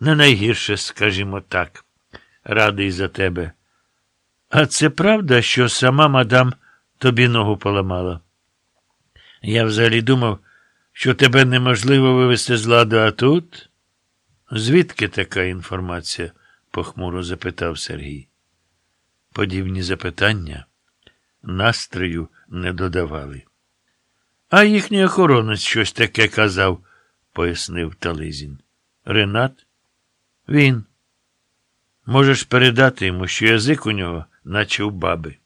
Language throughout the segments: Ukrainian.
Не найгірше, скажімо так. Радий за тебе. А це правда, що сама мадам тобі ногу поламала? Я взагалі думав, що тебе неможливо вивести з ладу, а тут? Звідки така інформація? похмуро запитав Сергій. Подібні запитання настрою не додавали. А їхній охоронець щось таке казав, пояснив Тализін. Ренат? Він. Можеш передати йому, що язик у нього, наче у баби.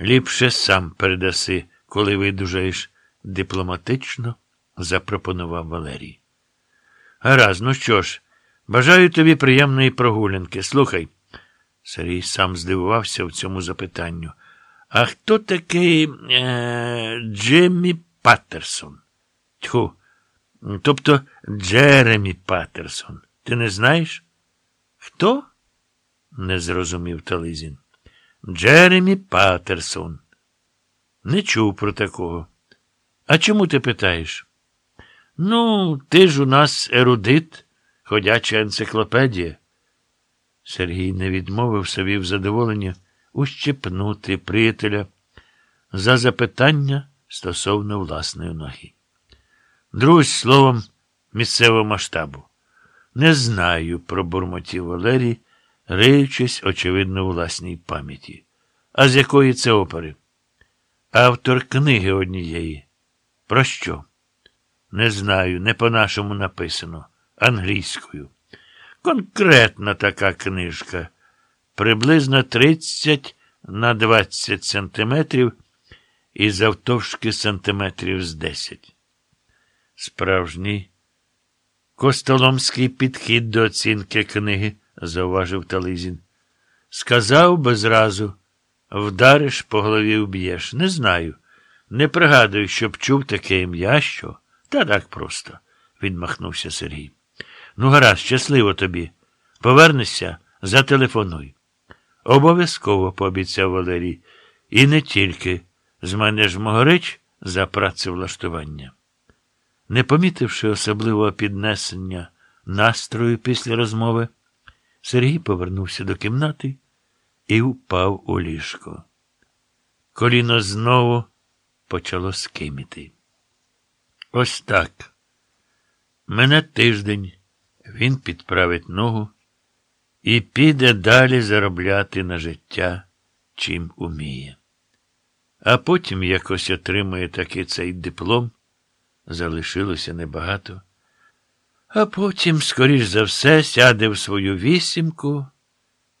Ліпше сам передаси, коли видужаєш, дипломатично запропонував Валерій. Гаразд, ну що ж, бажаю тобі приємної прогулянки. Слухай. Сергій сам здивувався в цьому запитанню. А хто такий е, Джеммі Паттерсон? Тьху. Тобто Джеремі Паттерсон. Ти не знаєш? Хто? не зрозумів Тализін. Джеремі Паттерсон. Не чув про такого. А чому ти питаєш? Ну, ти ж у нас ерудит, ходяча енциклопедія. Сергій не відмовив собі в задоволенні ущипнути приятеля за запитання стосовно власної ноги. Друзь словом місцевого масштабу. Не знаю, пробурмотів Валерій, риючись, очевидно, у власній пам'яті. А з якої це опери? Автор книги однієї. Про що? Не знаю, не по-нашому написано, англійською. Конкретна така книжка. Приблизно 30 на 20 сантиметрів і завтовшки сантиметрів з 10. Справжній костоломський підхід до оцінки книги, зауважив Тализін. Сказав би зразу, вдариш по голові вб'єш. Не знаю. Не пригадую, щоб чув таке ім'я, що. Та так просто, відмахнувся Сергій. Ну, гаразд, щасливо тобі. Повернешся, зателефонуй. Обов'язково, пообіцяв Валерій. І не тільки з мене ж могорич за працевлаштування. Не помітивши особливого піднесення настрою після розмови, Сергій повернувся до кімнати і впав у ліжко. Коліно знову почало скиміти. Ось так. Мене тиждень він підправить ногу і піде далі заробляти на життя, чим уміє. А потім якось отримує таки цей диплом, залишилося небагато. А потім, скоріш за все, сяде в свою вісімку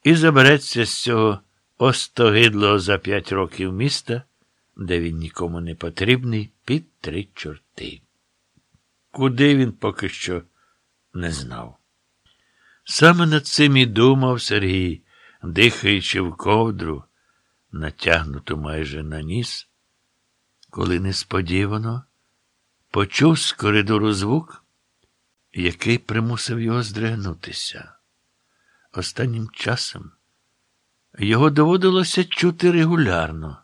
і забереться з цього остогидлого за п'ять років міста, де він нікому не потрібний, під три чорти. Куди він поки що не знав. Саме над цим і думав Сергій, дихаючи в ковдру, натягнуту майже на ніс, коли несподівано почув з коридору звук, який примусив його здригнутися. Останнім часом його доводилося чути регулярно,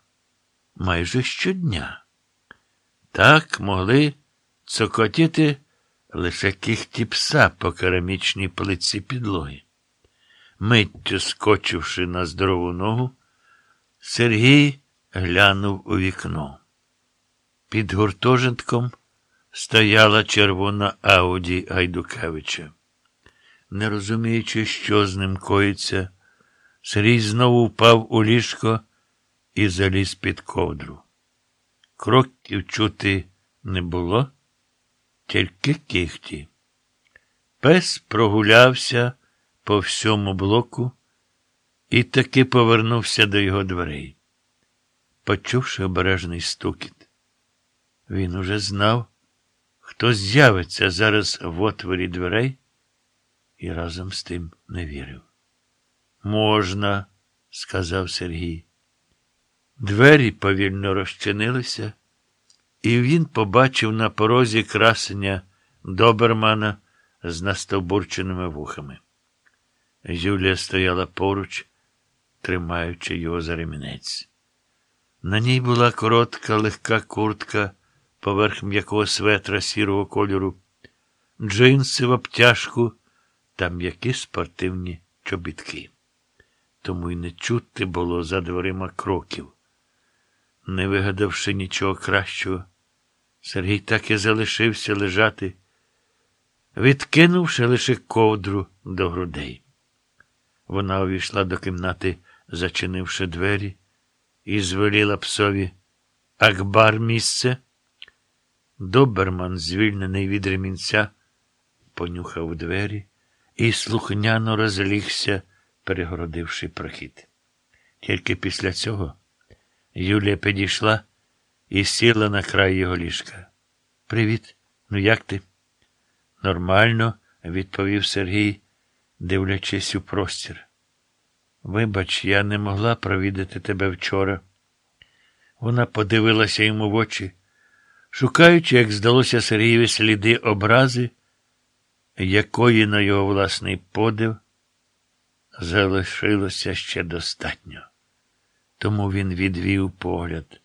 майже щодня. Так могли цокотіти лише кихті пса по керамічній плитці підлоги. Миттю скочивши на здорову ногу, Сергій глянув у вікно. Під гуртожитком стояла червона Ауді Гайдукевича. Не розуміючи, що з ним коїться, Сергій знову впав у ліжко і заліз під ковдру. Кроків чути не було тільки кихті. Пес прогулявся по всьому блоку і таки повернувся до його дверей. Почувши обережний стукіт, він уже знав, хто з'явиться зараз в отворі дверей, і разом з тим не вірив. Можна, сказав Сергій. Двері повільно розчинилися і він побачив на порозі красення добермана з настовбурченими вухами. Юлія стояла поруч, тримаючи його за ремінець. На ній була коротка, легка куртка поверх м'якого светра сірого кольору, джинси в обтяжку та м'які спортивні чобітки. Тому й не чути було за дверима кроків. Не вигадавши нічого кращого, Сергій так і залишився лежати, відкинувши лише ковдру до грудей. Вона увійшла до кімнати, зачинивши двері, і звеліла псові Акбар місце. Доберман, звільнений від ремінця, понюхав двері і слухняно розлігся, перегородивши прохід. Тільки після цього Юлія підійшла і сіла на край його ліжка. Привіт, ну як ти? Нормально, відповів Сергій, дивлячись у простір. Вибач, я не могла провідати тебе вчора. Вона подивилася йому в очі, шукаючи, як здалося Сергієві сліди образи, якої на його власний подив залишилося ще достатньо. Тому він відвів погляд.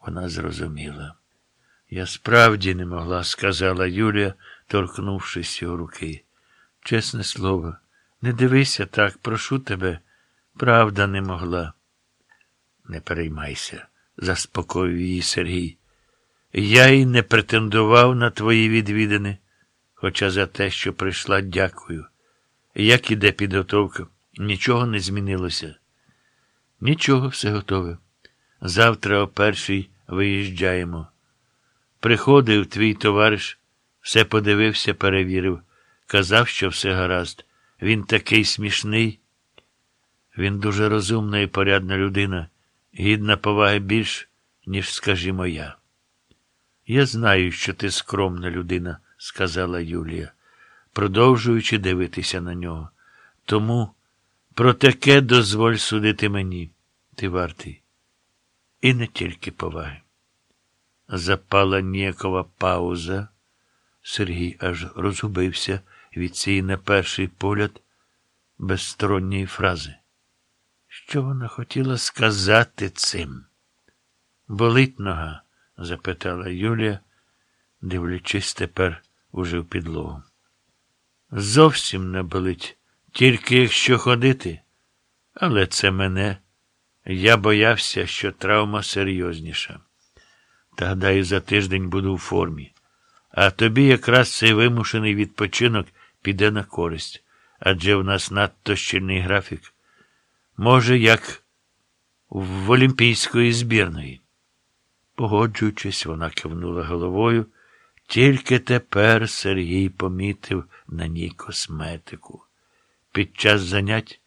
Вона зрозуміла. Я справді не могла, сказала Юлія, торкнувшись його руки. Чесне слово, не дивися так, прошу тебе, правда не могла. Не переймайся, заспокоїв її Сергій. Я й не претендував на твої відвідини, хоча за те, що прийшла, дякую. Як іде підготовка? Нічого не змінилося. Нічого, все готове. Завтра о першій виїжджаємо. Приходив твій товариш, все подивився, перевірив, казав, що все гаразд. Він такий смішний. Він дуже розумна і порядна людина, гідна поваги більш, ніж, скажімо, я. Я знаю, що ти скромна людина, сказала Юлія, продовжуючи дивитися на нього. Тому про таке дозволь судити мені. Ти вартий. І не тільки поваги. Запала ніякова пауза. Сергій аж розгубився від цієї на перший погляд безсторонньої фрази. Що вона хотіла сказати цим? Болить нога? Запитала Юлія, дивлячись тепер уже в підлогу. Зовсім не болить, тільки якщо ходити. Але це мене. Я боявся, що травма серйозніша. Та гадаю, за тиждень буду в формі. А тобі якраз цей вимушений відпочинок піде на користь, адже в нас надто щільний графік. Може, як в Олімпійської збірної. Погоджуючись, вона кивнула головою. Тільки тепер Сергій помітив на ній косметику. Під час занять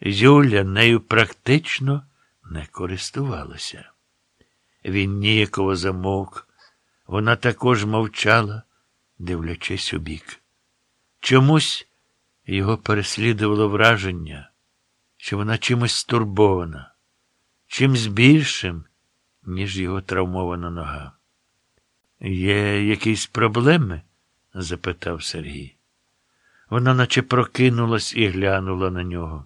Юля нею практично не користувалася. Він ніяково замовк. Вона також мовчала, дивлячись у бік. Чомусь його переслідувало враження, що вона чимось стурбована, чимсь більшим, ніж його травмована нога. Є якісь проблеми? запитав Сергій. Вона наче прокинулась і глянула на нього.